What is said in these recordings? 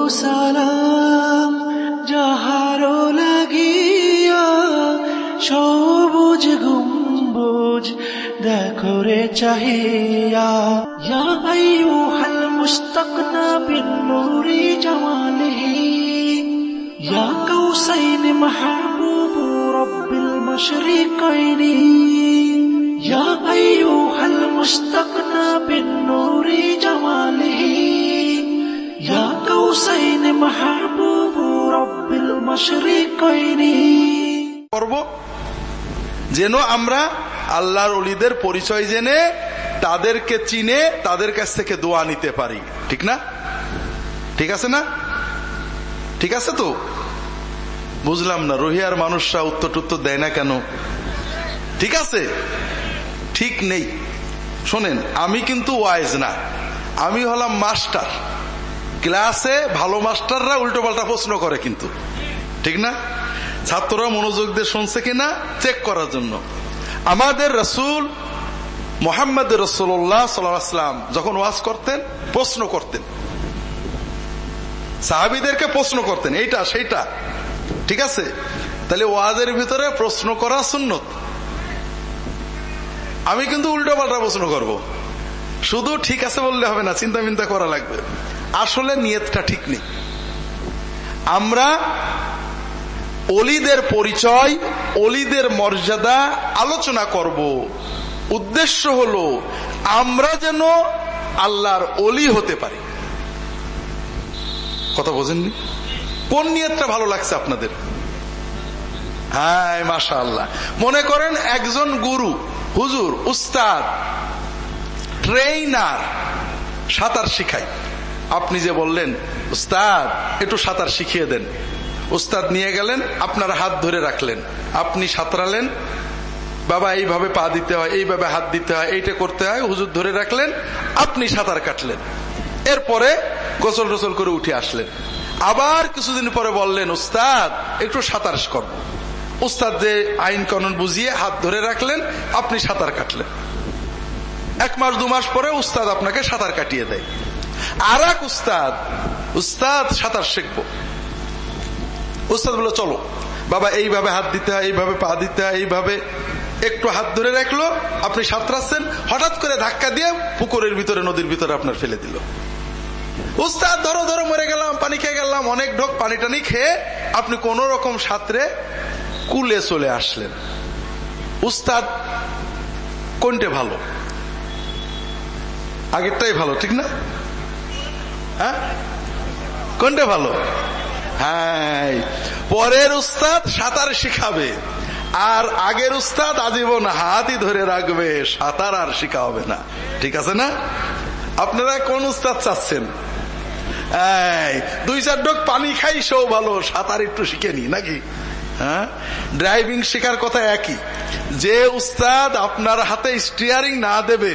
সালাম যাহারো লাগিয়া সবুজ গুম্বুজ দেখো রে চাহিয়া ইয়া আইয়ুহাল মুস্তাকনা বিন নূরি জামালিহি ইয়া কাউসাইন মাহবুব রব্বিল মাশরিকাইনি ইয়া আইয়ুহাল মুস্তাকনা বিন নূরি জামালিহি ইয়া করব যেন আমরা আল্লাহর অলিদের পরিচয় জেনে, তাদেরকে চিনে, তাদের কাছ থেকে দোয়া নিতে পারি। ঠিক না? ঠিক আছে না? ঠিক আছে তো? বুঝলাম না, রোহিয়ার মানুষরা উত্তর টুত্তর দেয় না কেন? ঠিক আছে? ঠিক নেই। শোনেন, আমি কিন্তু ওয়াইজ না। আমি হলাম মাস্টার ক্লাসে ভালো মাস্টাররা উল্টো পাল্টা প্রশ্ন করে কিন্তু। ঠিক না? ছাত্ররা মনোযোগ দিয়ে শুনছে কিনা চেক করার জন্য। আমাদের রসুল মোহাম্মদ রসুল্লাহ সাল্লাম যখন ওয়াজ করতেন, প্রশ্ন করতেন। সাহাবিদেরকে প্রশ্ন করতেন, এইটা, সেইটা। ঠিক আছে? তাহলে ওয়াজের ভিতরে প্রশ্ন করা সুন্নত। আমি কিন্তু উল্টো পাল্টা প্রশ্ন করব। শুধু ঠিক আছে বললে হবে না চিন্তা মিন্তা করা লাগবে। আসলে নিয়তটা ঠিক নেই। আমরা অলিদের পরিচয়, অলিদের মর্যাদা আলোচনা করব। উদ্দেশ্য হল, আমরা যেন আল্লাহর অলি হতে পারি। কথা বোঝেননি? কোন নিয়তটা ভালো লাগছে আপনাদের? হ্যাঁ মাসা আল্লাহ মনে করেন একজন গুরু, হুজুর, উস্তাদ, ট্রেইনার, সাঁতার শিখাই আপনি যে বললেন, উস্তাদ, একটু সাঁতার শিখিয়ে দেন। উস্তাদ নিয়ে গেলেন, আপনার হাত ধরে রাখলেন। আপনি সাঁতরালেন, বাবা, এইভাবে পা দিতে হয়, এইভাবে হাত দিতে হয়, এইটা করতে হয়। হুজুর ধরে রাখলেন, আপনি সাঁতার কাটলেন। এরপরে গোসল টোসল করে উঠে আসলেন। আবার কিছুদিন পরে বললেন, উস্তাদ, একটু সাঁতার কর উস্তাদ যে আইন কানুন বুঝিয়ে হাত ধরে রাখলেন, আপনি সাঁতার কাটলেন। এক মাস, দু মাস পরে উস্তাদ আপনাকে সাঁতার কাটিয়ে দেয়। আর এক উস্তাদ উস্তাদ সাঁতার শিখব। উস্তাদ বলে চলো, বাবা এইভাবে হাত দিতে হয়, এইভাবে পা দিতে হয়, এইভাবে একটু হাত ধরে রাখল, আপনি সাঁতরাচ্ছেন, হঠাৎ করে ধাক্কা দিয়ে পুকুরের ভিতরে, নদীর ভিতরে আপনার ফেলে দিল। উস্তাদ, ধরো ধরো, মরে গেলাম, পানি খেয়ে গেলাম, অনেক ঢোক, পানি টানি খেয়ে আপনি কোন রকম সাঁতরে কুলে চলে আসলেন। উস্তাদ কোনটে ভালো? আগেরটাই ভালো, ঠিক না? হ্যাঁ? কোনটা ভালো? হ্যাঁ পরের উস্তাদ সাঁতার শিখাবে, আর আগের উস্তাদ আজীবন হাতই ধরে রাখবে, সাঁতার আর শিখা হবে না। ঠিক আছে না? আপনারা কোন উস্তাদ চাচ্ছেন? দুই চার ডোক পানি খাই সেও ভালো, সাঁতার একটু শিখে নি নাকি? হ্যাঁ? ড্রাইভিং শেখার কথা একই। যে উস্তাদ আপনার হাতে স্টিয়ারিং না দেবে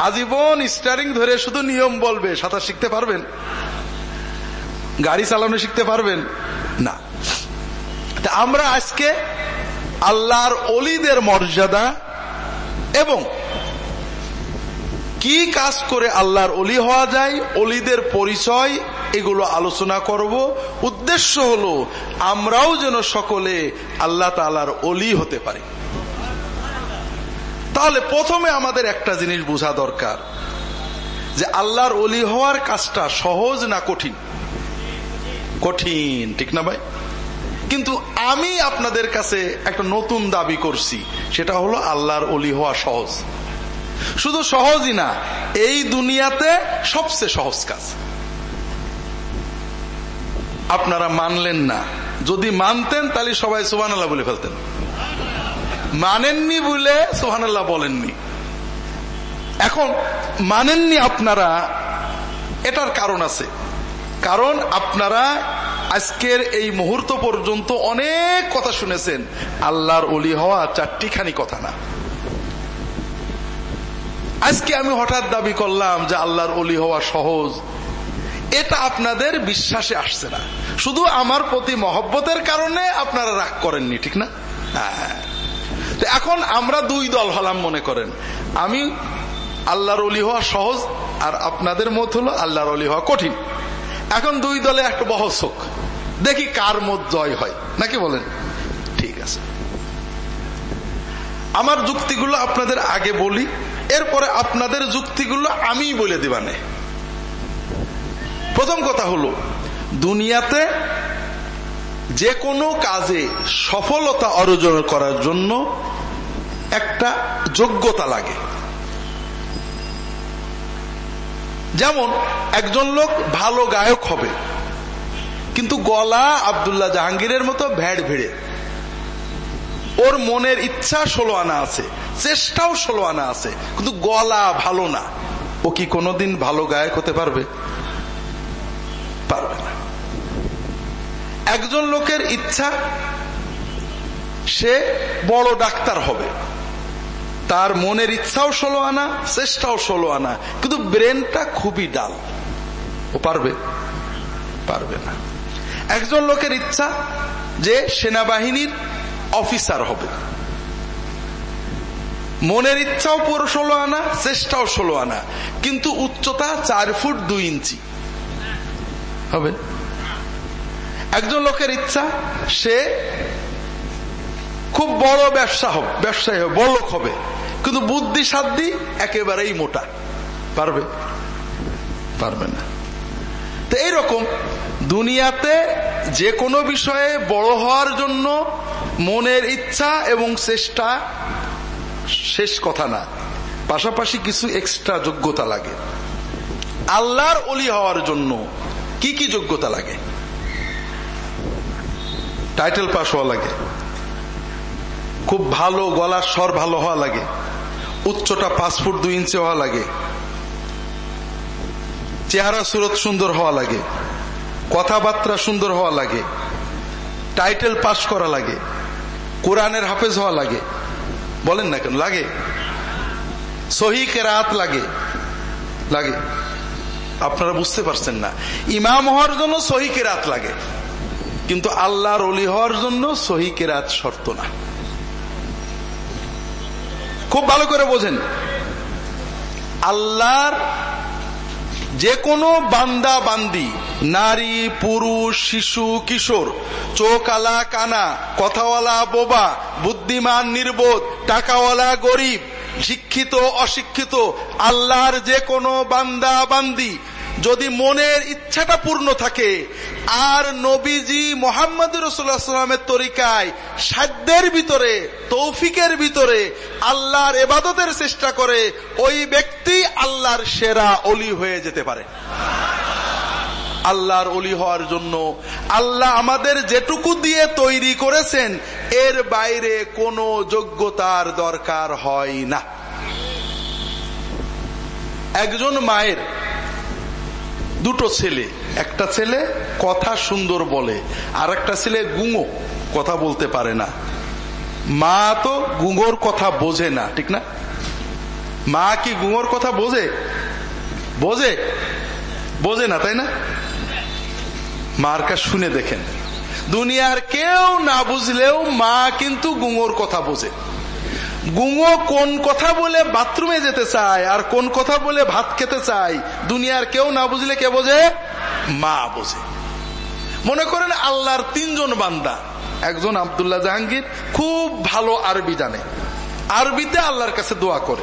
আজীবন স্টারিং ধরে শুধু নিয়ম বলবে, সাঁতার শিখতে পারবেন? গাড়ি চালানো শিখতে পারবেন? না। আমরা আজকে আল্লাহর অলিদের মর্যাদা এবং কি কাজ করে আল্লাহর অলি হওয়া যায়, অলিদের পরিচয়, এগুলো আলোচনা করব। উদ্দেশ্য হলো, আমরাও যেন সকলে আল্লাহ তালার অলি হতে পারি। তাহলে প্রথমে আমাদের একটা জিনিস বোঝা দরকার, যে আল্লাহর অলি হওয়ার কাজটা সহজ না কঠিন? কঠিন, ঠিক না ভাই? কিন্তু আমি আপনাদের কাছে একটা নতুন দাবি করছি, সেটা হলো আল্লাহর অলি হওয়া সহজ। শুধু সহজই না, এই দুনিয়াতে সবচেয়ে সহজ কাজ। আপনারা মানলেন না। যদি মানতেন, তাহলে সবাই সুহান আল্লাহ বলে ফেলতেন। মানেননি বলে সুহান আল্লাহ বলেননি। এখন মানেননি আপনারা, এটার কারণ আছে। কারণ আপনারা আজকের এই মুহূর্ত পর্যন্ত অনেক কথা শুনেছেন। আল্লাহর অলি হওয়া চারটিখানি কথা না। আজকে আমি হঠাৎ দাবি করলাম যে আল্লাহর অলি হওয়া সহজ। এটা আপনাদের বিশ্বাসে আসছে না। শুধু আমার প্রতি মহব্বতের কারণে আপনারা রাগ করেননি, ঠিক না? হ্যাঁ। এখন আমরা দুই দল হলাম মনে করেন। আমি আল্লাহর অলি হওয়া সহজ, আর আপনাদের মত হলো আল্লাহর অলি হওয়া কঠিন। এখন দুই দলে একটা বহস হোক। দেখি কার মত জয় হয়। নাকি বলেন? ঠিক আছে। আমার যুক্তিগুলো আপনাদের আগে বলি, এরপরে আপনাদের যুক্তিগুলো আমি বলে দিবানে। প্রথম কথা হলো, দুনিয়াতে যে কোনো কাজে সফলতা অর্জন করার জন্য একটা যোগ্যতা লাগে। যেমন, একজন লোক ভালো গায়ক হবে, কিন্তু গলা আবদুল্লাহ জাহাঙ্গীরের মতো ভ্যাড় ভিড়ে। ওর মনের ইচ্ছা ষোলো আনা আছে, চেষ্টাও ষোলো আনা আছে, কিন্তু গলা ভালো না। ও কি কোনোদিন ভালো গায়ক হতে পারবে? পারবে না। একজন লোকের ইচ্ছা, সে বড় ডাক্তার হবে। তার মনের ইচ্ছাও ষোলো আনা, চেষ্টাও ষোলো আনা, কিন্তু ব্রেনটা খুবই ডাল। ও পারবে? পারবে না। একজন লোকের ইচ্ছা যে সেনাবাহিনীর অফিসার হবে। মনের ইচ্ছাও পুরো ষোলো আনা, চেষ্টাও ষোলো আনা, কিন্তু উচ্চতা চার ফুট দুই ইঞ্চি। হবে? একজন লোকের ইচ্ছা, সে খুব বড় ব্যবসা হবে, ব্যবসায়ী হবে, বড় লোক হবে। কিন্তু বুদ্ধি সাধ্যি একেবারেই মোটা। পারবে? পারবে না। তো এইরকম দুনিয়াতে যে কোনো বিষয়ে বড় হওয়ার জন্য মনের ইচ্ছা এবং চেষ্টা শেষ কথা না। পাশাপাশি কিছু এক্সট্রা যোগ্যতা লাগে। আল্লাহর অলি হওয়ার জন্য কি কি যোগ্যতা লাগে? টাইটেল পাস হওয়া লাগে। খুব ভালো গলার স্বর ভালো হওয়া লাগে। উচ্চটা পাঁচ ফুট দুই ইঞ্চি হওয়া লাগে। চেহারা সুরত সুন্দর হওয়া লাগে। কথাবার্তা সুন্দর হওয়া লাগে। টাইটেল পাস করা লাগে। কোরআনের হাফেজ হওয়া লাগে। বলেন না কেন? লাগে। সহি লাগে। লাগে। আপনারা বুঝতে পারছেন না। ইমাম হওয়ার জন্য সহি কেরাত লাগে। কিন্তু আল্লাহর অলি হওয়ার জন্য সহি কেরাত শর্ত না। খুব ভালো করে বোঝেন। আল্লাহর যে কোনো বান্দা, বান্দি, নারী, পুরুষ, শিশু, কিশোর চোখালা কানা, কথাওয়ালা, বোবা, বুদ্ধিমান, নির্বোধ, টাকাওয়ালা, গরিব, শিক্ষিত, অশিক্ষিত, আল্লাহর যে কোনো বান্দা, বান্দি যদি মনের ইচ্ছাটা পূর্ণ থাকে, আর নবীজি মোহাম্মদ রসুল্লাহামের তরিকায় সাধ্যের ভিতরে, তৌফিকের ভিতরে আল্লাহর এবাদতের চেষ্টা করে, ওই ব্যক্তি আল্লাহর সেরা অলি হয়ে যেতে পারে। আল্লাহর অলি হওয়ার জন্য আল্লাহ আমাদের যেটুকু দিয়ে তৈরি করেছেন, এর বাইরে কোনো যোগ্যতার দরকার হয় না। একজন মায়ের দুটো ছেলে। একটা ছেলে কথা সুন্দর বলে আর একটা ছেলে গুঙো কথা বলতে পারে না। মা তো গুঙোর কথা বোঝে না, ঠিক না? মা কি গুঙোর কথা বোঝে? বোঝে? বোঝে না, তাই না? মার কাছে শুনে দেখেন। দুনিয়ার কেউ না বুঝলেও মা কিন্তু গুঙোর কথা বোঝে। গুঙো কোন কথা বলে বাথরুমে যেতে চায় আর কোন কথা বলে ভাত খেতে চায়, দুনিয়ার কেউ না বুঝলে কে বোঝে? মা বোঝে। মনে করেন আল্লাহর তিনজন বান্দা। একজন আবদুল্লাহ জাহাঙ্গীর, খুব ভালো আরবি জানে। আরবিতে আল্লাহর কাছে দোয়া করে।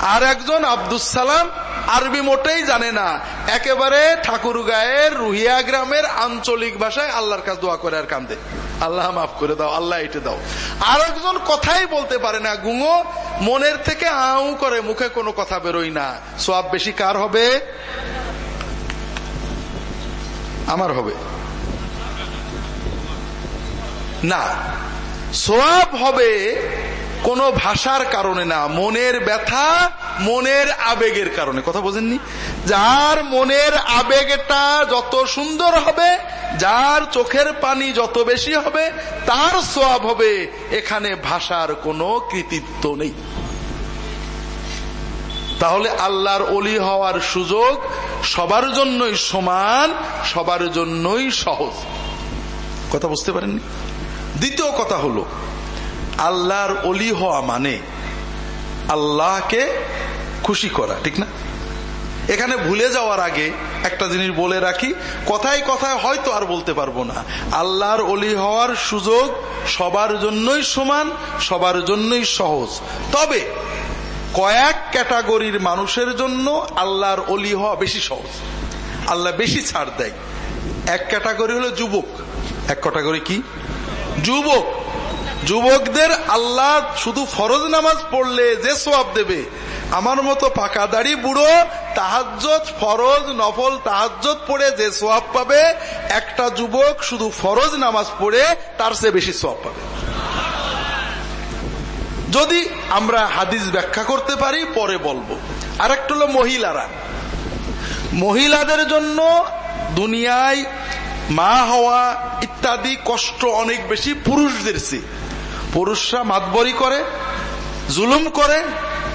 আর একজন আব্দুল সালাম আরবি মোটেই জানে না। একেবারে ঠাকুরগাঁয়ের রুহিয়া গ্রামের আঞ্চলিক ভাষায় আল্লাহর কাছে দোয়া করে আর কান্দে। আল্লাহ মাফ করে দাও, আল্লাহ এটে দাও। আর একজন কথাই বলতে পারে না, গুঙো, মনের থেকে আউ করে মুখে কোনো কথা বেরোই না। সব বেশি কার হবে? আমার হবে। না। সোয়াব হবে কোন ভাষার কারণে না, মনের ব্যথা, মনের আবেগের কারণে। কথা বোঝেননি? যার মনের আবেগটা যত সুন্দর হবে, যার চোখের পানি যত বেশি হবে, তার সোয়াব হবে, এখানে ভাষার কোনো কৃতিত্ব নেই। তাহলে আল্লাহর অলি হওয়ার সুযোগ সবার জন্যই সমান, সবার জন্যই সহজ। কথা বুঝতে পারেননি? দ্বিতীয় কথা হলো আল্লাহর অলি হওয়া মানে আল্লাহকে খুশি করা, ঠিক না? এখানে ভুলে যাওয়ার আগে একটা জিনিস বলে রাখি, কথায় কথায় হয়তো আর বলতে পারব না। আল্লাহর অলি হওয়ার সুযোগ সবার জন্যই সমান, সবার জন্যই সহজ। তবে কয়েক ক্যাটাগরির মানুষের জন্য আল্লাহর অলি হওয়া বেশি সহজ। আল্লাহ বেশি ছাড় দেয়। এক ক্যাটাগরি হলো যুবক। এক ক্যাটাগরি কি? যুবক। যুবকদের আল্লাহ শুধু ফরজ নামাজ পড়লে যে সোয়াব দেবে। আমার মতো পাকা দাড়ি বুড়ো তাহাজ্জত ফরজ, নফল তাহাজ্জত পড়ে যে সোয়াব পাবে, একটা যুবক শুধু ফরজ নামাজ পড়ে, তার চেয়ে বেশি সোয়াব পাবে। যদি আমরা হাদিস ব্যাখ্যা করতে পারি, পরে বলব। আর একটা হলো মহিলারা। মহিলাদের জন্য দুনিয়ায় মা হওয়া ইত্যাদি কষ্ট অনেক বেশি, পুরুষদের চেয়ে। পুরুষরা মাতবরি করে, জুলুম করে,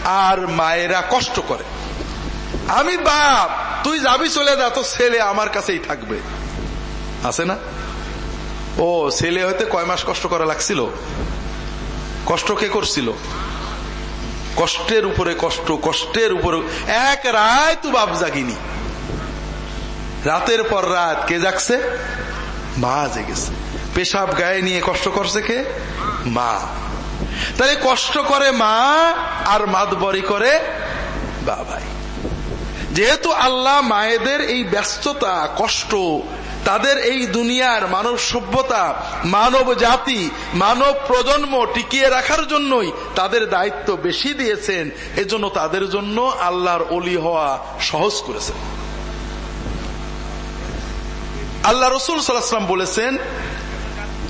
আর মায়েরা কষ্ট করে। আমি বাপ, তুই যাবি চলে যা তো ছেলে আমার কাছেই থাকবে। আছে না? ও, ছেলে হইতে কয় মাস কষ্ট করা লাগছিল? কষ্ট কে করছিল? কষ্টের উপরে কষ্ট, কষ্টের উপরে এক রায় তু বাপ জাগিনি। রাতের পর রাত কে জাগছে? মা জেগেছে। পেশাব গায়ে নিয়ে কষ্ট করছে কে? মা। তাহলে কষ্ট করে মা আর মাতবরি করে বাবাই। যেহেতু আল্লাহ মায়েদের এই ব্যস্ততা, কষ্ট, তাদের এই দুনিয়ার মানব সভ্যতা, মানব জাতি, মানব প্রজন্ম টিকিয়ে রাখার জন্যই তাদের দায়িত্ব বেশি দিয়েছেন, এজন্য তাদের জন্য আল্লাহর অলি হওয়া সহজ করেছেন। আল্লাহ রসুল সাল্লাম বলেছেন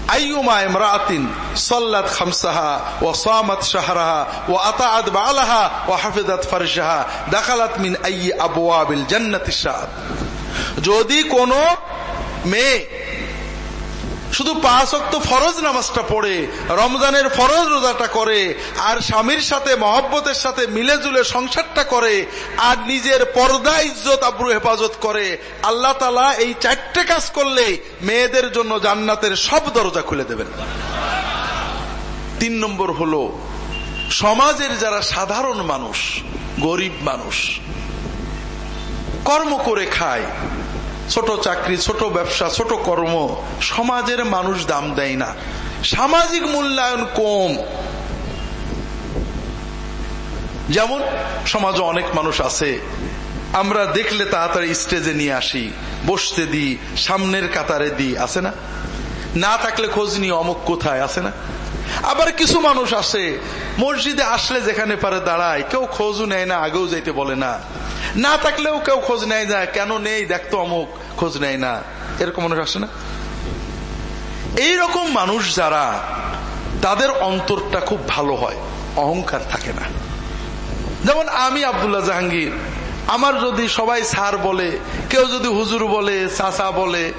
আইয়ুমা ইমরাতিন সাল্লাত খামসাহা ও সামাত শাহরাহা ও আতাআত বালাহা ও হাফিজাত ফারজাহা দাখালাত মিন আইয়ি আবওয়াবিল জান্নাতি শাদ যদি কোনো মেয়ে শুধু পাঁচ অক্ত ফরজ নামাজটা পড়ে, রমজানের ফরজ রোজাটা করে, আর স্বামীর সাথে, মহব্বতের সাথে মিলে জুলে সংসারটা করে, আর নিজের পর্দা ইজ্জত, আব্রু হেফাজত করে, আল্লাহ তালা এই চারটে কাজ করলে মেয়েদের জন্য জান্নাতের সব দরজা খুলে দেবেন। তিন নম্বর হল, সমাজের যারা সাধারণ মানুষ, গরিব মানুষ, কর্ম করে খায় ছোট চাকরি, ছোট ব্যবসা, ছোট কর্ম, সমাজের মানুষ দাম দেয় না। সামাজিক মূল্যায়ন কম। যেমন, সমাজে অনেক মানুষ আছে, আমরা দেখলে তাড়াতাড়ি স্টেজে নিয়ে আসি, বসতে দিই, সামনের কাতারে দিই, আছে না? না থাকলে খোঁজ নিয়ে অমুক কোথায়, আছে না? আবার কিছু মানুষ আছে, মসজিদে আসলে যেখানে পারে দাঁড়ায়, কেউ খোঁজও নেয় না, আগেও যাইতে বলে না। না থাকলেও কেউ খোঁজ নেয় না, কেন নেই দেখতো অমুক, খোঁজ নেয় না। এরকম মানুষ আসে না? এইরকম মানুষ যারা, তাদের অন্তরটা খুব ভালো হয়, অহংকার থাকে না। যেমন আমি আবদুল্লাহ জাহাঙ্গীর, আমার যদি সবাই সার বলে, কেউ যদি হুজুর বলে চাষা বলে,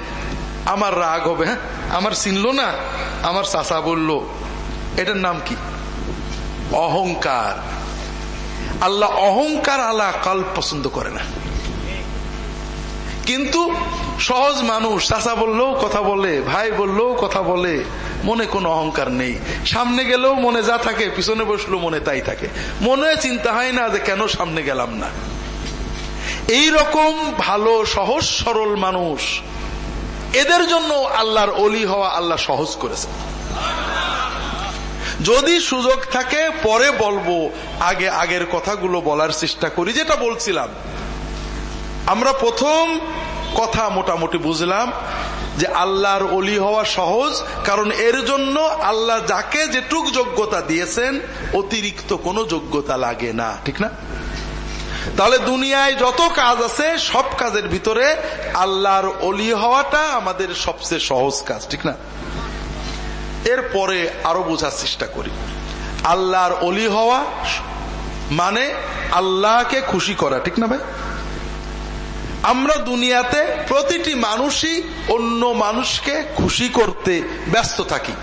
আমার রাগ হবে হ্যাঁ? আমার চিনল না, আমার চাষা বলল এটার নাম কি? অহংকার। আল্লাহ অহংকার আল্লাহ কাল পছন্দ করে না। কিন্তু সহজ মানুষ চাষা বললেও কথা বলে, ভাই বললেও কথা বলে, মনে কোনো অহংকার নেই। সামনে গেলেও মনে যা থাকে, পিছনে বসলেও মনে তাই থাকে। মনে চিন্তা হয় না যে কেন সামনে গেলাম না। এই রকম ভালো, সহজ, সরল মানুষ, এদের জন্য আল্লাহর অলি হওয়া আল্লাহ সহজ করেছে। যদি সুযোগ থাকে, পরে বলব। আগে আগের কথাগুলো বলার চেষ্টা করি, যেটা বলছিলাম। আমরা প্রথম কথা মোটামুটি বুঝলাম যে আল্লাহর অলি হওয়া সহজ, কারণ এর জন্য আল্লাহ যাকে যেটুক যোগ্যতা দিয়েছেন, অতিরিক্ত কোনো যোগ্যতা লাগে না, ঠিক না? তাহলে দুনিয়ায় যত কাজ আছে, সব কাজের ভিতরে আল্লাহর অলি হওয়াটা আমাদের সবচেয়ে সহজ কাজ, ঠিক না? এরপরে আরও বোঝার চেষ্টা করি। আল্লাহর অলি হওয়া মানে আল্লাহকে খুশি করা, ঠিক না ভাই? আমরা দুনিয়াতে প্রতিটি মানুষই অন্য মানুষকে খুশি করতে ব্যস্ত থাকি।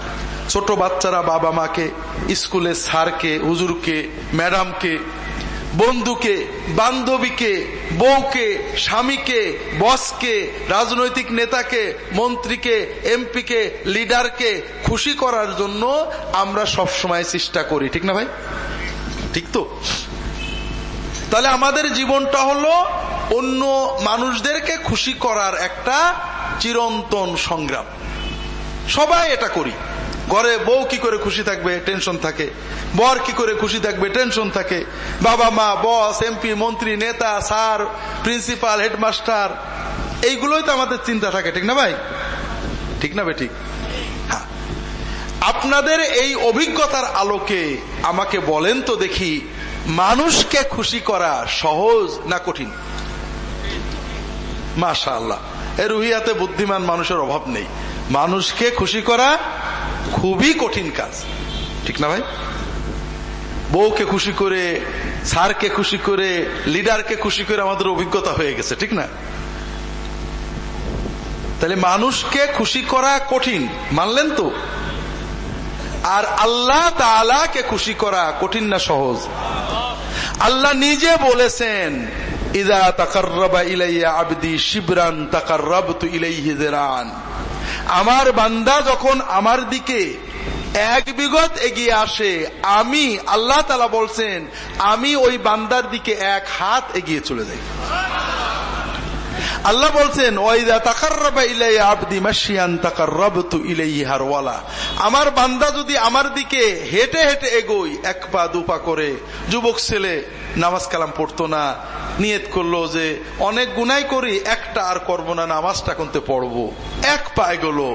ছোট বাচ্চারা বাবা মাকে স্কুলে স্যারকে, হুজুরকে, ম্যাডামকে বন্ধুকে, বান্ধবীকে, বউকে, স্বামীকে, বসকে, রাজনৈতিক নেতাকে, মন্ত্রীকে, এমপিকে, লিডারকে খুশি করার জন্য আমরা সব সময় চেষ্টা করি। ঠিক না ভাই? ঠিক তো? তাহলে আমাদের জীবনটা হলো অন্য মানুষদেরকে খুশি করার একটা চিরন্তন সংগ্রাম। সবাই এটা করি। ঘরে বউ কি করে খুশি থাকবে? টেনশন থাকে। বর কি করে খুশি থাকবে? টেনশন থাকে। বাবা, মা বস এমপি মন্ত্রী, নেতা, স্যার প্রিন্সিপাল হেডমাস্টার এইগুলোই তো আমাদের চিন্তা থাকে, ঠিক না ভাই? ঠিক না ভাই ঠিক হ্যাঁ। আপনাদের এই অভিজ্ঞতার আলোকে আমাকে বলেন তো দেখি, মানুষকে খুশি করা সহজ না কঠিন? মাশা আল্লাহ এ রুহিয়াতে বুদ্ধিমান মানুষের অভাব নেই। মানুষকে খুশি করা খুবই কঠিন কাজ। ঠিক না ভাই? বউকে খুশি করে, স্যারকে খুশি করে, লিডারকে খুশি করে আমাদের অভিজ্ঞতা হয়ে গেছে, ঠিক না? তাহলে মানুষকে খুশি করা কঠিন, মানলেন তো? আর আল্লাহ তালাকে খুশি করা কঠিন না সহজ? আল্লাহ নিজে বলেছেন, ইদা তাকাররাবা ইলাইয়া আবদি শিবরান তাকাররাবতু ইলাইহি যিরান। আমার বান্দা যখন আমার দিকে এক বিগত এগিয়ে আসে, আমি আল্লাহ তালা বলছেন, আমি ওই বান্দার দিকে এক হাত এগিয়ে চলে যাই। আল্লাহ বলছেন ইলাইয়া আবদি হারওয়ালা। আমার বান্দা যদি আমার দিকে হেঁটে হেঁটে এগোই এক পা দু পা করে, যুবক ছেলে, নামাজ কালাম পড়তো না নিয়ত করল যে অনেক গুনাই করি, একটা আর করব না, নামাজটা কোনতে পড়ব। এক পা এগোলো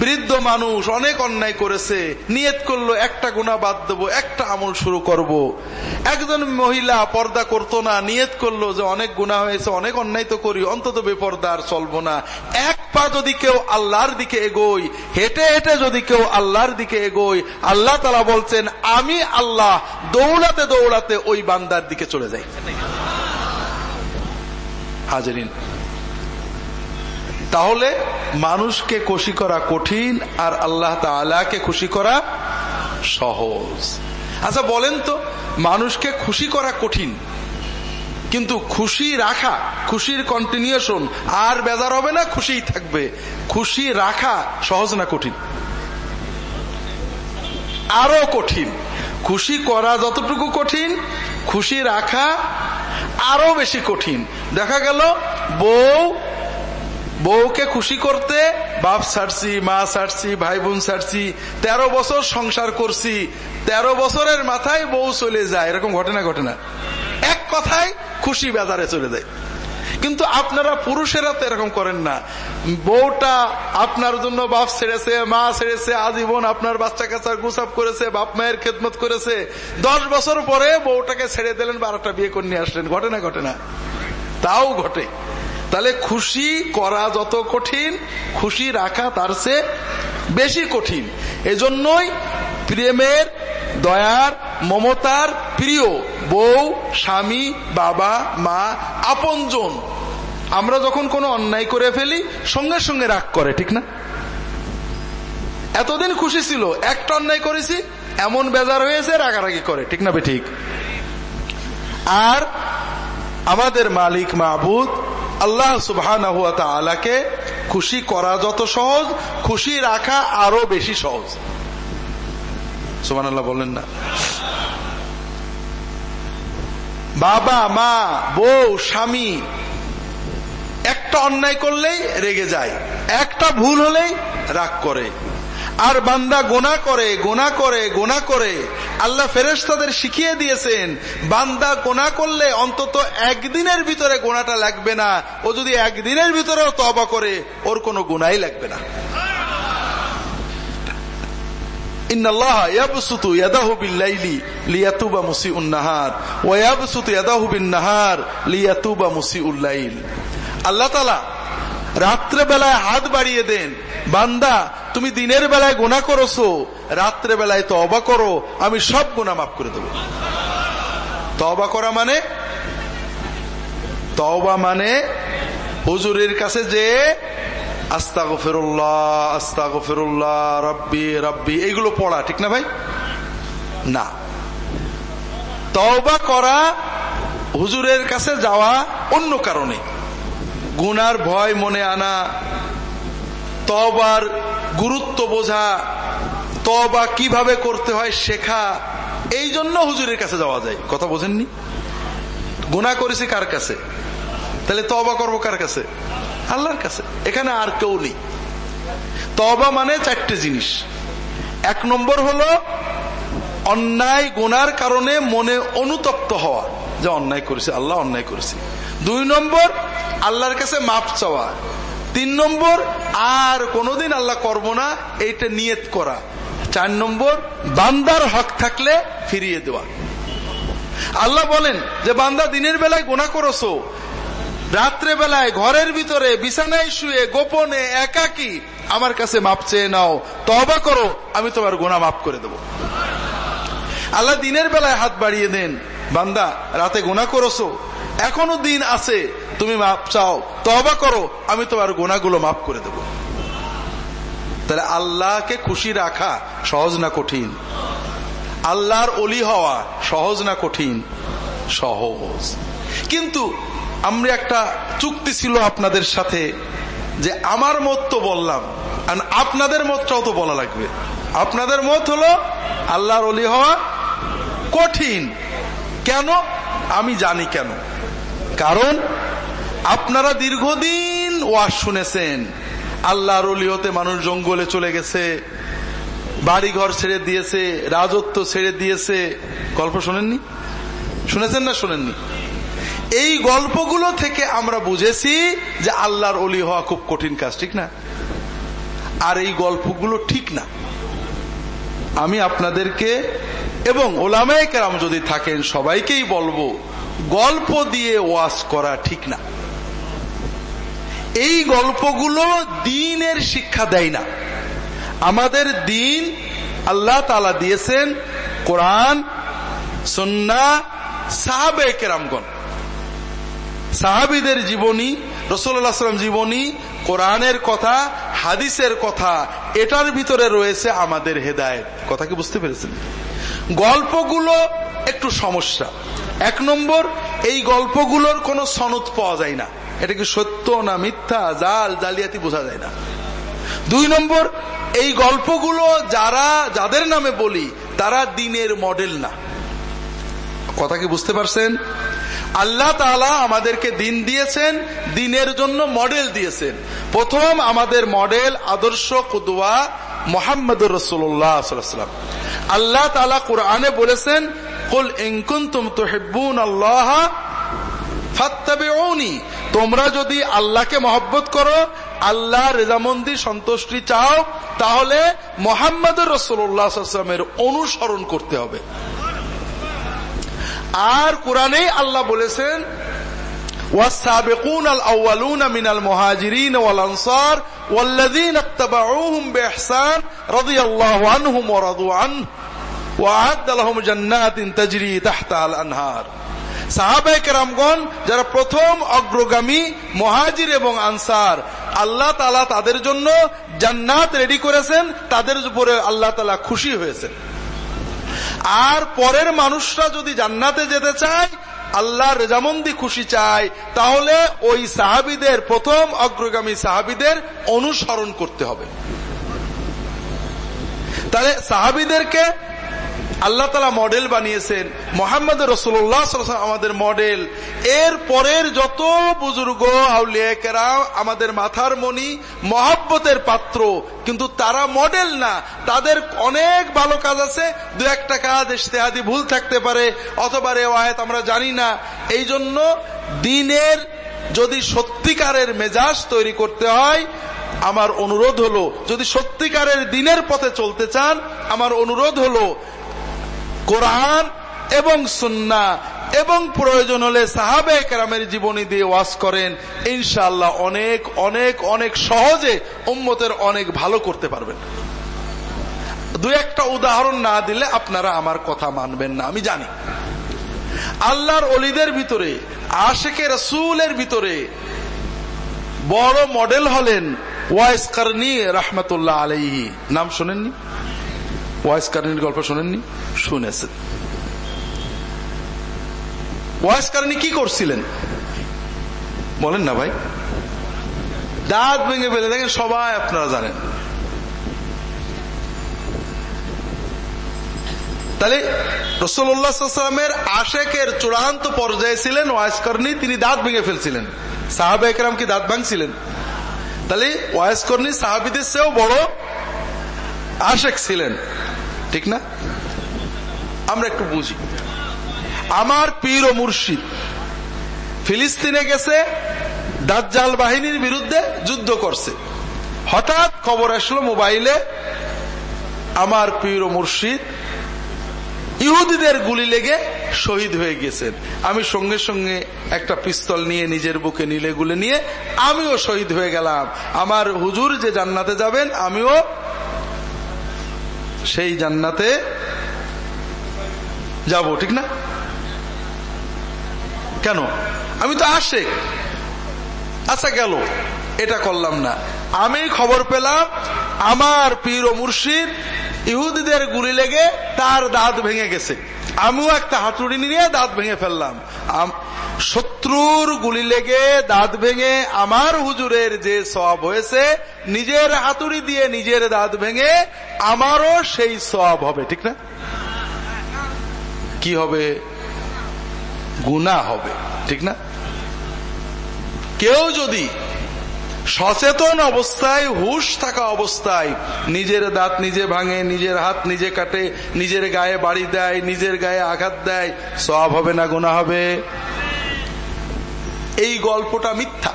বৃদ্ধ মানুষ অনেক অন্যায় করেছে, নিয়ত করল, একটা গুণা বাদ দেবো, একটা আমল শুরু করব। একজন মহিলা পর্দা করতো না, নিয়ত করল যে অনেক গুণা হয়েছে, অনেক অন্যায় তো করি, অন্তত বেপর্দা আর চলবো না। এক পা যদি কেউ আল্লাহর দিকে এগোই হেঁটে হেঁটে যদি কেউ আল্লাহর দিকে এগোই আল্লাহ তালা বলছেন, আমি আল্লাহ দৌড়াতে দৌড়াতে ওই বান্দার দিকে চলে যাই। হাজারিন। তাহলে মানুষকে খুশি করা কঠিন আর আল্লাহ তালাকে খুশি করা সহজ। আচ্ছা বলেন তো, মানুষকে খুশি করা কঠিন, কিন্তু খুশি রাখা, খুশির কন্টিনিউশন আর বেজার হবে না, খুশিই থাকবে। খুশি রাখা সহজ না কঠিন? আরও কঠিন। খুশি করা যতটুকু কঠিন, খুশি রাখা আরও বেশি কঠিন। দেখা গেল, বউ, বউকে খুশি করতে, বাপ ছাড়ছি মা ছাড়ছি ভাই বোন ছাড়ছি তেরো বছর সংসার করছি, তেরো বছরের মাথায় বউ চলে যায়। এরকম ঘটনা ঘটনা এক কথায় খুশি বেজারে চলে যায়। কিন্তু আপনারা পুরুষেরা তো এরকম করেন না। বউটা আপনার জন্য বাপ ছেড়েছে, মা ছেড়েছে, আজীবন আপনার বাচ্চা কাচার গুসাপ করেছে, বাপ মায়ের খেদমত করেছে। দশ বছর পরে বউটাকে ছেড়ে দিলেন, বারোটা বিয়ে করে নিয়ে আসলেন। ঘটে না ঘটে না। তাও ঘটে। তাহলে খুশি করা যত কঠিন, খুশি রাখা তার চেয়ে বেশি কঠিন। এজন্যই প্রেমের দয়ার, মমতার প্রিয় বউ, স্বামী, বাবা, মা, আপনজন আমরা যখন কোনো অন্যায় করে ফেলি, সঙ্গে সঙ্গে রাগ করে, ঠিক না? এতদিন খুশি ছিল, একটা অন্যায় করেছি, এমন বেজার হয়েছে, রাগারাগি করে, ঠিক না ঠিক আর আমাদের মালিক মাহবুদ, আল্লাহ সুবাহ আলাকে খুশি করা যত সহজ, খুশি রাখা আরও বেশি সহজ। আল্লাহ বললেন না। বাবা, মা, বউ, স্বামী একটা অন্যায় করলেই রেগে যায়, একটা ভুল হলেই রাগ করে। আর বান্দা গোনা করে গোনা করে গোনা করে, আল্লাহ ফেরেস্তাদের শিখিয়ে দিয়েছেন, বান্দা গোনা করলে অন্তত একদিনের ভিতরে গোনাটা লাগবে না, ও যদি একদিনের ভিতরেও তবা করে, ওর কোনো গুণাই লাগবে না। আল্লাহ তালা রাত্রে বেলায় হাত বাড়িয়ে দেন, বান্দা, তুমি দিনের বেলায় গোনা করছ রাত্রে বেলায় তো অবা করো, আমি সব গোনা মাফ করে দেব। তবা করা মানে? তবা মানে হুজুরের কাছে যে আস্তা গফেরুল্লাহ আস্তা গফেরুল্লাহ রব্বি রব্বি, এইগুলো পড়া, ঠিক না ভাই? না। তবা করা হুজুরের কাছে যাওয়া অন্য কারণে। গুনার ভয় মনে আনা তবার গুরুত্ব বোঝা তবা কীভাবে করতে হয় শেখা, এই জন্য হুজুরের কাছে যাওয়া যায়। কথা বোঝেননি? গুণা করেছি কার কাছে? তাহলে তবা করব কার কাছে? আল্লাহর কাছে। এখানে আর কেউ নেই। তবা মানে চারটে জিনিস। এক নম্বর হলো অন্যায়, গুনার কারণে মনে অনুতপ্ত হওয়া। যে অন্যায় করেছে, আল্লাহ অন্যায় করেছে। দুই নম্বর, আল্লাহর কাছে মাপ চাওয়া। তিন নম্বর, আর কোনোদিন আল্লাহ করব না, এইটা নিয়ত করা। চার নম্বর, বান্দার হক থাকলে ফিরিয়ে দেওয়া। আল্লাহ বলেন যে, বান্দা দিনের বেলায় গোনা করছ, রাত্রে বেলায় ঘরের ভিতরে বিছানায় শুয়ে গোপনে একাকি আমার কাছে মাপ চেয়ে নাও তবা করো, আমি তোমার গোনা মাফ করে দেব। আল্লাহ দিনের বেলায় হাত বাড়িয়ে দেন, বান্দা, রাতে গোনা করছ এখনও দিন আছে, তুমি মাপ চাও। তবা করো, আমি তোমার গোনাগুলো মাফ করে দেব। তাহলে আল্লাহকে খুশি রাখা সহজ না কঠিন? আল্লাহর অলি হওয়া সহজ না কঠিন? সহজ। কিন্তু আমরা একটা চুক্তি ছিল আপনাদের সাথে, যে আমার মত তো বললাম, আর আপনাদের মতটাও তো বলা লাগবে। আপনাদের মত হলো আল্লাহর অলি হওয়া কঠিন। কেন? আমি জানি কেন। কারণ আপনারা দীর্ঘদিন ওয়াজ শুনেছেন। আল্লাহর অলিহতে মানুষ জঙ্গলে চলে গেছে, বাড়িঘর ছেড়ে দিয়েছে, রাজত্ব ছেড়ে দিয়েছে। গল্প শোনেননি? শুনেছেন না শোনেননি? এই গল্পগুলো থেকে আমরা বুঝেছি যে আল্লাহর অলি হওয়া খুব কঠিন কাজ, ঠিক না? আর এই গল্পগুলো ঠিক না। আমি আপনাদেরকে এবং ওলামায় কেরাম যদি থাকেন, সবাইকেই বলব গল্প দিয়ে ওয়াজ করা ঠিক না। এই গল্পগুলো দিনের শিক্ষা দেয় না। আমাদের দিন আল্লাহ তালা দিয়েছেন কোরআন, সন্না সাহাবে কেরামগণ। সাহাবিদের জীবনী রসুল্লাহাম জীবনী, কোরআনের কথা, হাদিসের কথা, এটার ভিতরে রয়েছে আমাদের হেদায়ত। কথা কি বুঝতে পেরেছেন? গল্পগুলো একটু সমস্যা। এক নম্বর, এই গল্পগুলোর কোনো সনদ পাওয়া যায় না। এটা কি সত্য না মিথ্যা? জাল, জালিয়াতি বোঝা যায় না। দুই নম্বর, এই গল্পগুলো যারা, যাদের নামে বলি, তারা দিনের মডেল না। কথা কি বুঝতে পারছেন? আল্লাহ তালা আমাদেরকে দিন দিয়েছেন, দিনের জন্য মডেল দিয়েছেন। প্রথম আমাদের মডেল আদর্শ কুদুয়া মোহাম্মদ রসুল্লাহাম আল্লাহ তালা কোরআনে বলেছেন কুল ইনকুন্তুম তুহিব্বুন আল্লাহ ফাত্তাবিউনি তোমরা যদি আল্লাহকে মহব্বত করো আল্লাহ রেজামন্দি সন্তুষ্টি চাও তাহলে মোহাম্মদ রসুল্লাহামের অনুসরণ করতে হবে আর কোরআনেই আল্লাহ বলেছেন والسابقون الأولون من المهاجرين والأنصار والذين اتبعوهم بإحسان رضي الله عنهم ورضوا عنه ওয়াদ আলহম জান্নাতিন তাজরি তাহতাল আনহার। সাহাবায়ক রামগণ যারা প্রথম অগ্রগামী মহাজির এবং আনসার, আল্লাহ তালা তাদের জন্য জান্নাত রেডি করেছেন, তাদের উপরে আল্লাহ তালা খুশি হয়েছেন। আর পরের মানুষরা যদি জান্নাতে যেতে চায় আল্লাহ রেজামন্দি খুশি চায়, তাহলে ওই সাহাবিদের, প্রথম অগ্রগামী সাহাবিদের অনুসরণ করতে হবে। তাহলে সাহাবিদেরকে আল্লাহ তালা মডেল বানিয়েছেন। মোহাম্মদ রসুল্লাহ আমাদের মডেল। এর পরের যত বুজুর্গ আউলিয়াকেরা আমাদের মাথার মনি মহাব্বতের পাত্র, কিন্তু তারা মডেল না। তাদের অনেক ভালো কাজ আছে, দু একটা কাজ ইশতেহাদি ভুল থাকতে পারে, অথবা রেওয়ায়ত আমরা জানি না। এই জন্য দিনের যদি সত্যিকারের মেজাজ তৈরি করতে হয়, আমার অনুরোধ হলো, যদি সত্যিকারের দিনের পথে চলতে চান, আমার অনুরোধ হলো কোরআন এবং সুন্না এবং প্রয়োজন হলে সাহাবে কেরামের জীবনী দিয়ে ওয়াজ করেন ইনশাল্লাহ অনেক অনেক অনেক সহজে উম্মতের অনেক ভালো করতে পারবেন। দু একটা উদাহরণ না দিলে আপনারা আমার কথা মানবেন না, আমি জানি। আল্লাহর অলিদের ভিতরে আশেকের রসুলের ভিতরে বড় মডেল হলেন ওয়াইস কারনি রহমতুল্লাহ আলাইহি। নাম শোনেননি? ওয়াইস কারনির গল্প শোনেননি? শুনেছেন ওয়াইস কারনি কি করছিলেন? বলেন না ভাই। দাঁত ভেঙে ফেলে দেখেন সবাই আপনারা জানেন। তাহলে রসুল্লাহামের আশেকের চূড়ান্ত পর্যায়ে ছিলেন ওয়াইস কারনি তিনি দাঁত ভেঙে ফেলছিলেন। সাহাবে একরাম কি দাঁত ভাঙছিলেন? তাহলে ওয়াইস কর্নি সাহাবিদের চেয়েও বড় আশেক ছিলেন। ঠিক না? আমরা একটু বুঝি। আমার পীর ও মুর্শিদ, ফিলিস্তিনে গেছে, দাজ্জাল বাহিনীর বিরুদ্ধে যুদ্ধ করছে। হঠাৎ খবর আসলো মোবাইলে, আমার পীর ও মুর্শিদ ইহুদিদের গুলি লেগে শহীদ হয়ে গেছেন। আমি সঙ্গে সঙ্গে একটা পিস্তল নিয়ে নিজের বুকে নিলে গুলে নিয়ে আমিও শহীদ হয়ে গেলাম। আমার হুজুর যে জান্নাতে যাবেন, আমিও সেই জান্নাতে যাব, ঠিক না? কেন? আমি তো আসে আচ্ছা গেল। এটা করলাম না। আমি খবর পেলাম, আমার পীর ও মুর্শিদ ইহুদিদের গুলি লেগে তার দাঁত ভেঙে গেছে। আমিও একটা হাতুড়ি নিয়ে দাঁত ভেঙে ফেললাম। শত্রুর গুলি লেগে দাঁত ভেঙে আমার হুজুরের যে সব হয়েছে, নিজের হাতুড়ি দিয়ে নিজের দাঁত ভেঙে আমারও সেই সব হবে, ঠিক না? কি হবে? গুণা হবে, ঠিক না? কেউ যদি সচেতন অবস্থায়, হুশ থাকা অবস্থায় নিজের দাঁত নিজে ভাঙে, নিজের হাত নিজে কাটে, নিজের গায়ে বাড়ি দেয়, নিজের গায়ে আঘাত দেয় সব হবে না গোনা হবে? এই গল্পটা মিথ্যা।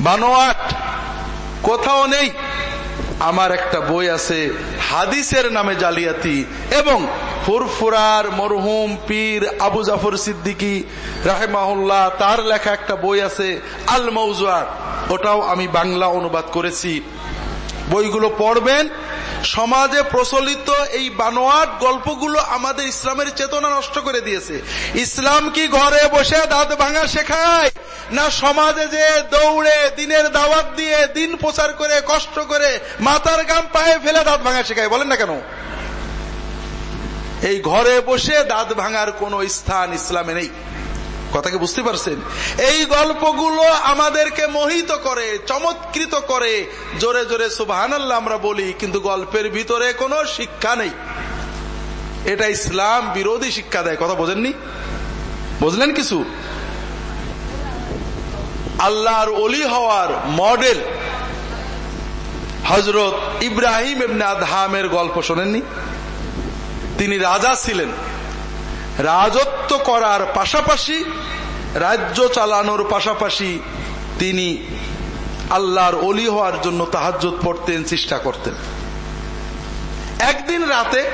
বানোয়াট, কোথাও নেই। আমার একটা বই আছে, হাদিসের নামে জালিয়াতি এবং ফুরফুরার মরহুম পীর আবু জাফর সিদ্দিকি রাহেমাহুল্লাহ, তার লেখা একটা বই আছে আল মৌজুয়ার ওটাও আমি বাংলা অনুবাদ করেছি। বইগুলো পড়বেন সমাজে প্রচলিত এই বানোয়াট গল্পগুলো আমাদের ইসলামের চেতনা নষ্ট করে দিয়েছে। ইসলাম কি ঘরে বসে দাঁত ভাঙা শেখায়? না সমাজে যে দৌড়ে, দিনের দাওয়াত দিয়ে, দিন প্রচার করে, কষ্ট করে, মাথার গাম পায়ে ফেলে দাঁত ভাঙা শেখায়? বলেন না কেন? এই ঘরে বসে দাঁত ভাঙার কোন স্থান ইসলামে নেই। কথাকে বুঝতে পারছেন? এই গল্পগুলো আমাদেরকে মোহিত করে, চমৎকৃত করে। জোরে জোরে সুবাহান আমরা বলি, কিন্তু গল্পের ভিতরে কোনো শিক্ষা নেই। এটা ইসলাম বিরোধী শিক্ষা দেয়, কথা বোঝেননি? বুঝলেন কিছু? আল্লাহর অলি হওয়ার মডেল হজরত ইব্রাহিম এমনি আদহামের গল্প শোনেননি? তিনি রাজা ছিলেন। রাজত্ব করার পাশাপাশি, রাজ্য চালানোর পাশাপাশি তিনি আল্লাহর অলি হওয়ার জন্য তাহাজ্জত পড়তেন, চেষ্টা করতেন। একদিন রাতে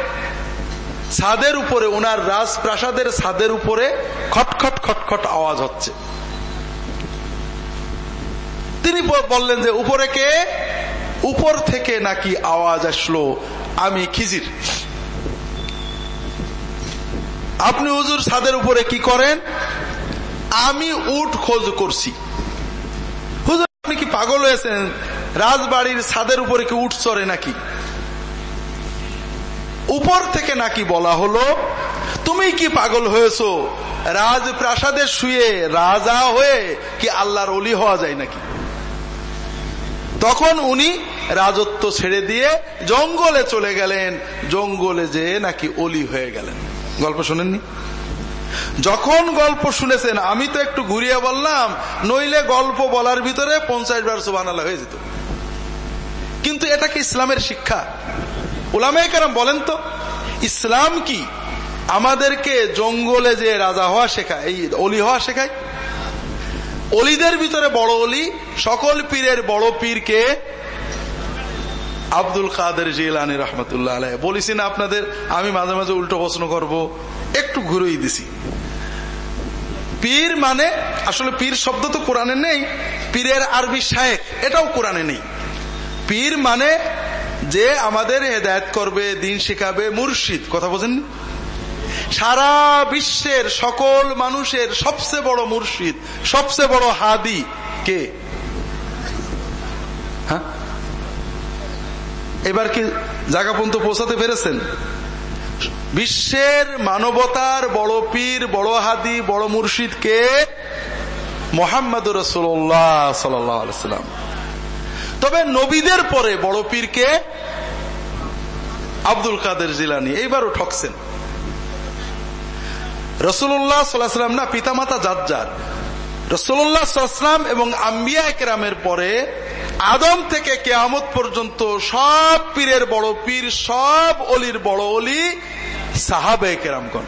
ছাদের উপরে ওনার রাজপ্রাসাদের ছাদের উপরে খটখট খটখট আওয়াজ হচ্ছে। তিনি বললেন যে, উপরে কে? উপর থেকে নাকি আওয়াজ আসলো? আমি খিজির। আপনি হুজুর ছাদের উপরে কি করেন? আমি উঠ খোঁজ করছি। হুজুর, আপনি কি পাগল হয়েছেন? রাজবাড়ির ছাদের উপরে কি উঠ চড়ে নাকি? উপর থেকে নাকি বলা হলো, তুমি কি পাগল হয়েছ? রাজপ্রাসাদে শুয়ে রাজা হয়ে কি আল্লাহর অলি হওয়া যায় নাকি? তখন উনি রাজত্ব ছেড়ে দিয়ে জঙ্গলে চলে গেলেন। জঙ্গলে যে নাকি অলি হয়ে গেলেন। গল্প শোনেননি? যখন গল্প শুনেছেন, আমি তো একটু ঘুরিয়ে বললাম, নইলে গল্প বলার ভিতরে পঞ্চাশ বার সুবানাল্লাহ হয়ে যেত। কিন্তু এটা কি ইসলামের শিক্ষা? ওলামে কারাম বলেন তো, ইসলাম কি? আমাদেরকে জঙ্গলে যে রাজা হওয়া শেখায়, এই অলি হওয়া শেখায়? অলিদের ভিতরে বড় অলি, সকল পীরের বড় পীরকে আব্দুল কাদের জিলানি রহমতুল্লাহ আলহ বলিছি, না, আপনাদের, আমি মাঝে মাঝে উল্টো প্রশ্ন করব। একটু ঘুরেই দিছি। পীর মানে আসলে পীর শব্দ তো কোরআনে নেই, পীরের আরবি শায়েক এটাও কোরআনে নেই। পীর মানে যে আমাদের হেদায়ত করবে, দিন শেখাবে, মুর্শিদ, কথা বোঝেননি সারা বিশ্বের সকল মানুষের সবচেয়ে বড় মুর্শিদ, সবচেয়ে বড় হাদি কে? এবার কি জায়গা পর্যন্ত পৌঁছাতে পেরেছেন? বিশ্বের মানবতার বড় পীর, বড় হাদি, বড় মুর্শিদ কে? মোহাম্মদ রসুল্লাহ সাল্লাম তবে নবীদের পরে বড় পীরকে আব্দুল কাদের জিলানি। এইবারও ঠকছেন। রসুল্লাহ সাল্লাম না, পিতামাতা যার রসোল্লাহাম এবং আম্বিয়া একরামের পরে আদম থেকে কেয়ামত পর্যন্ত সব পীরের বড় পীর, সব অলির বড় অলি সাহাবে কেরামগণ।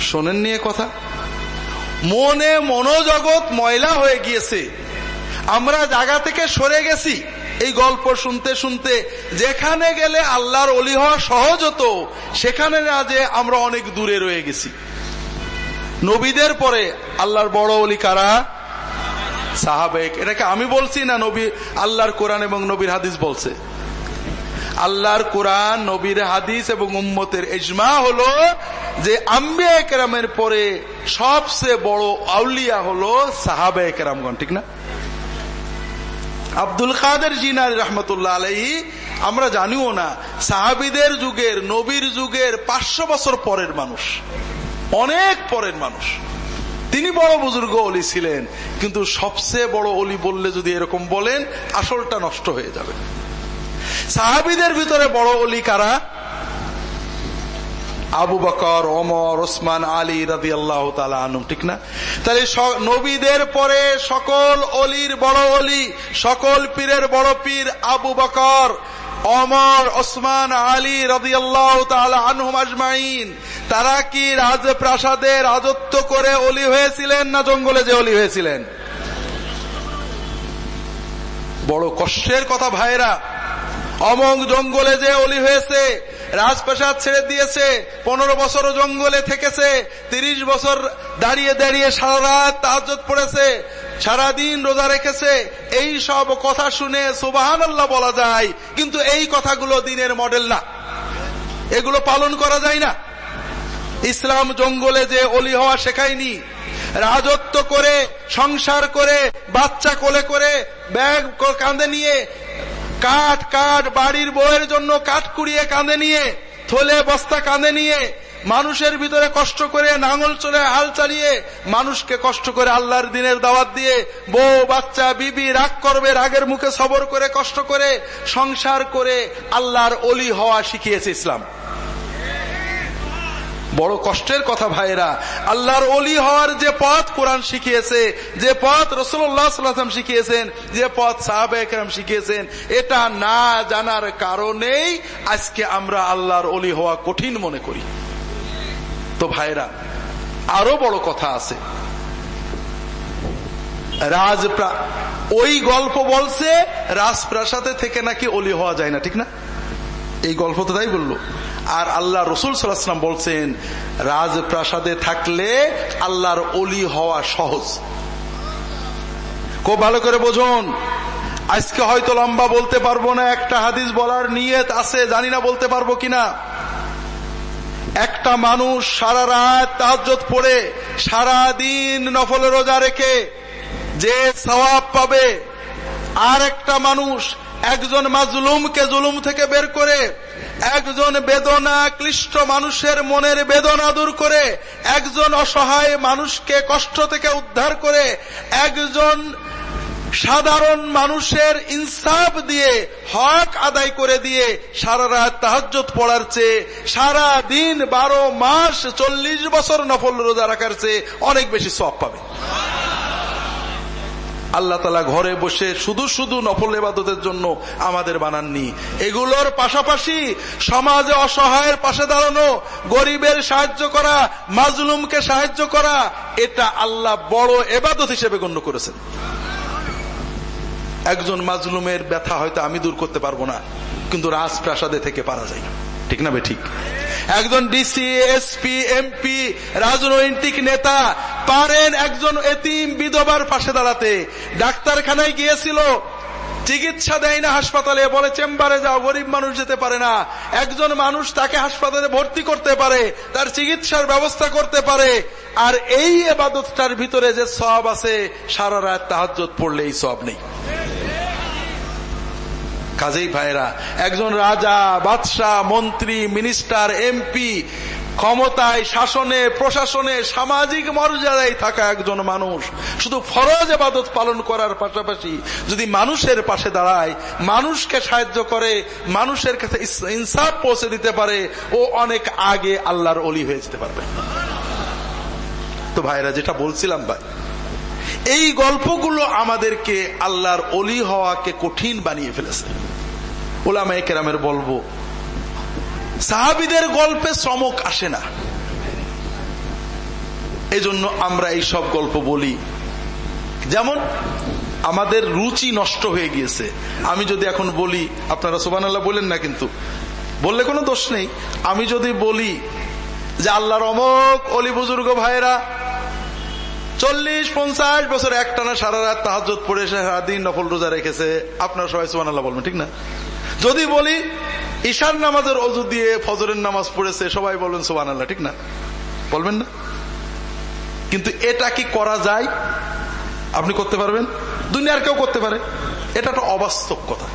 শোনেন নিয়ে কথা। মনে মনোজগৎ ময়লা হয়ে গিয়েছে। আমরা জায়গা থেকে সরে গেছি। এই গল্প শুনতে শুনতে যেখানে গেলে আল্লাহর অলি হওয়া সহজ হতো, সেখানে না যে আমরা অনেক দূরে রয়ে গেছি। নবীদের পরে আল্লাহর বড় অলি কারা? সাহাবেক এটাকে আমি বলছি না নবী আল্লাহর কোরআন এবং নবীর হাদিস বলছে? আল্লাহর কোরআন, নবীর হাদিস এবং উম্মতের এজমা হলো যে আম্বিয়া একরামের পরে সবচেয়ে বড় আউলিয়া হলো সাহাবে একরামগণ ঠিক না? আব্দুল কাদের জিনার রহমতুল্লাহ আলহি আমরা জানিও না, সাহাবিদের যুগের, নবীর যুগের পাঁচশো বছর পরের মানুষ, অনেক পরের মানুষ। তিনি বড় বুজুর্গ অলি ছিলেন, কিন্তু সবচেয়ে বড় অলি বললে যদি এরকম বলেন, আসলটা নষ্ট হয়ে যাবে। সাহাবিদের ভিতরে বড় অলি কারা? আবু বকর, ওমর, ওসমান, আলী রাজি আল্লাহ আনুম ঠিক না? তাহলে নবীদের পরে সকল অলির বড় অলি, সকল পীরের বড় পীর আবু বকর অমর ওসমান আলী রাজি আল্লাহ আনহুম আজমাইন। তারা কি রাজপ্রাসাদে রাজত্ব করে অলি হয়েছিলেন না জঙ্গলে যে অলি হয়েছিলেন? বড় কষ্টের কথা ভাইরা অমং জঙ্গলে যে অলি হয়েছে রাজপ্রাসাদ ছেড়ে দিয়েছে, পনেরো বছর জঙ্গলে থেকেছে, তিরিশ বছর দাঁড়িয়ে দাঁড়িয়ে সারা রাত তাহাজত পড়েছে, সারাদিন রোজা রেখেছে। এই সব কথা শুনে সুবাহান আল্লাহ বলা যায়, কিন্তু এই কথাগুলো দিনের মডেল না। এগুলো পালন করা যায় না। ইসলাম জঙ্গলে যে অলি হওয়া শেখায়নি, রাজত্ব করে, সংসার করে, বাচ্চা কোলে করে, ব্যাগ কাঁধে নিয়ে কাঠ কাঠ বাড়ির বউয়ের জন্য কাঠ কুড়িয়ে কাঁধে নিয়ে, থলে বস্তা কাঁধে নিয়ে, মানুষের ভিতরে কষ্ট করে নাঙল চলে হাল চালিয়ে, মানুষকে কষ্ট করে আল্লাহর দিনের দাওয়াত দিয়ে, বউ, বাচ্চা, বিবি রাগ করবে, রাগের মুখে সবর করে, কষ্ট করে, সংসার করে আল্লাহর অলি হওয়া শিখিয়েছে ইসলাম। বড় কষ্টের কথা ভাইরা আল্লাহর অলি হওয়ার যে পথ কোরআন শিখিয়েছে, যে পথ রসুল্লাহাম শিখিয়েছেন, যে পথ সাহাব একরাম শিখিয়েছেন, এটা না জানার কারণেই আজকে আমরা আল্লাহর অলি হওয়া কঠিন মনে করি। তো ভাইরা আরও বড় কথা আছে। রাজ ওই গল্প বলছে, রাজপ্রাসাদে থেকে নাকি অলি হওয়া যায় না, ঠিক না? এই গল্প তো তাই বলল। আর আল্লাহ রসুল সাল্লাহাম বলছেন, রাজপ্রাসাদে থাকলে আল্লাহর অলি হওয়া সহজ। খুব ভালো করে বোঝুন। আজকে হয়তো লম্বা বলতে পারব না, একটা হাদিস বলার নিয়ত আছে, জানি না বলতে পারব কিনা। একটা মানুষ সারা রাত তাহাজত পড়ে সারা দিন নফল রোজা রেখে যে সওয়াব পাবে, আর একটা মানুষ একজন মাজলুমকে জুলুম থেকে বের করে, একজন বেদনা ক্লিষ্ট মানুষের মনের বেদনা দূর করে, একজন অসহায় মানুষকে কষ্ট থেকে উদ্ধার করে, একজন সাধারণ মানুষের ইনসাফ দিয়ে হক আদায় করে দিয়ে সারা রাত তাহাজত পড়ার চেয়ে সারা দিন বারো মাস চল্লিশ বছর নফল রোজা রাখার চেয়ে অনেক বেশি সব পাবে। আল্লাহ তালা ঘরে বসে শুধু শুধু নফল এবাদতের জন্য আমাদের বানাননি। এগুলোর পাশাপাশি সমাজে অসহায়ের পাশে দাঁড়ানো, গরিবের সাহায্য করা, মাজলুমকে সাহায্য করা, এটা আল্লাহ বড় এবাদত হিসেবে গণ্য করেছেন। একজন মাজলুমের ব্যথা হয়তো আমি দূর করতে পারব না, কিন্তু রাজপ্রাসাদে থেকে পারা যায় ঠিক না বে ঠিক? একজন ডিসি এসপি এমপি রাজনৈতিক নেতা, পারেন একজন এতিম বিধবার পাশে দাঁড়াতে। ডাক্তারখানায় গিয়েছিল, চিকিৎসা দেয় না হাসপাতালে, বলে চেম্বারে যাও, গরিব মানুষ যেতে পারে না। একজন মানুষ তাকে হাসপাতালে ভর্তি করতে পারে, তার চিকিৎসার ব্যবস্থা করতে পারে। আর এই এবাদতটার ভিতরে যে সব আছে, সারা রাত তাহাজ পড়লে এই সব নেই। কাজেই ভাইরা একজন রাজা, বাদশাহ, মন্ত্রী মিনিস্টার এমপি ক্ষমতায়, শাসনে, প্রশাসনে, সামাজিক মর্যাদায় থাকা একজন মানুষ। শুধু ফরজ এবাদত পালন করার পাশাপাশি যদি মানুষের পাশে দাঁড়ায়, মানুষকে সাহায্য করে, মানুষের কাছে ইনসাফ পৌঁছে দিতে পারে, ও অনেক আগে আল্লাহর অলি হয়ে যেতে পারবে। তো ভাইরা যেটা বলছিলাম ভাই এই গল্পগুলো আমাদেরকে আল্লাহর অলি হওয়াকে কঠিন বানিয়ে ফেলেছে। ওলামায় কেরামের বলব, সাহাবিদের গল্পে শ্রমক আসে না। এজন্য আমরা এই সব গল্প বলি। যেমন, আমাদের রুচি নষ্ট হয়ে গিয়েছে। আমি যদি এখন বলি, আপনারা সোবান আল্লাহ বলেন না কিন্তু, বললে কোনো দোষ নেই। আমি যদি বলি যে আল্লাহর অমক অলি বুজুর্গ ভাইরা চল্লিশ, পঞ্চাশ বছর একটানা সারা রাত তাহাজত পড়ে সারাদিন নফল রোজা রেখেছে। আপনার সবাই সোবান আল্লাহ বলবেন, ঠিক না? যদি বলি, ঈশার নামাজের অজু দিয়ে ফজরের নামাজ পড়েছে, সবাই বলবেন সোবান আল্লাহ ঠিক না? বলবেন না? কিন্তু এটা কি করা যায়? আপনি করতে পারবেন? দুনিয়ার কেউ করতে পারে। এটা একটা অবাস্তব কথা।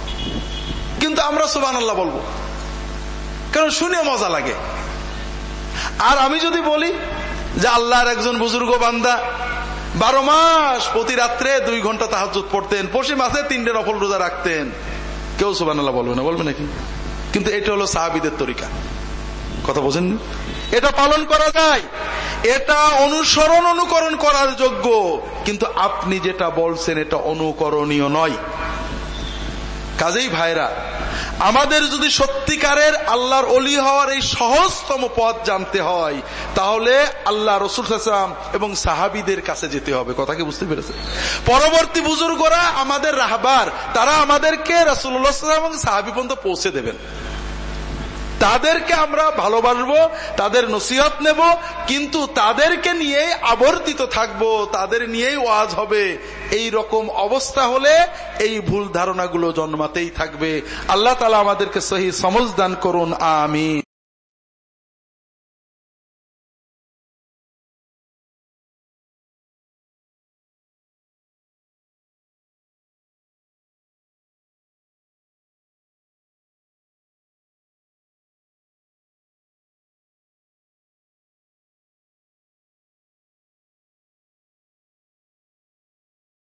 কিন্তু আমরা সোবান আল্লাহ বলব। কারণ শুনে মজা লাগে। আর আমি যদি বলি যে আল্লাহর একজন বুজুর্গ বান্দা বারো মাস প্রতি রাত্রে দুই ঘণ্টা তাহাজুত পড়তেন। পশি মাসে তিনটে নফল রোজা রাখতেন। কেউ সোবান আল্লাহ বলবে না, বলবে নাকি? কিন্তু এটা হলো সাহাবিদের তরিকা। কথা বোঝেন এটা পালন করা যায়। এটা অনুসরণ, অনুকরণ করার যোগ্য। কিন্তু আপনি যেটা বলছেন এটা অনুকরণীয় নয়। কাজেই ভাইরা আমাদের যদি সত্যিকারের আল্লাহর অলি হওয়ার এই সহজতম পথ জানতে হয়, তাহলে আল্লাহ রসুল হাসাম এবং সাহাবিদের কাছে যেতে হবে। কথা কি বুঝতে পেরেছে পরবর্তী বুজুর্গরা আমাদের রাহবার, তারা আমাদেরকে রসুল্লাহ এবং সাহাবি পর্যন্ত পৌঁছে দেবেন। তাদেরকে আমরা ভালোবাসবো, তাদের নসিহত নেব, কিন্তু তাদেরকে নিয়েই আবর্তিত থাকব, তাদের নিয়েই ওয়াজ হবে। এই রকম অবস্থা হলে এই ভুল ধারণাগুলো জন্মাতেই থাকবে। আল্লাহ তালা আমাদেরকে সহি সমজ দান করুন আমি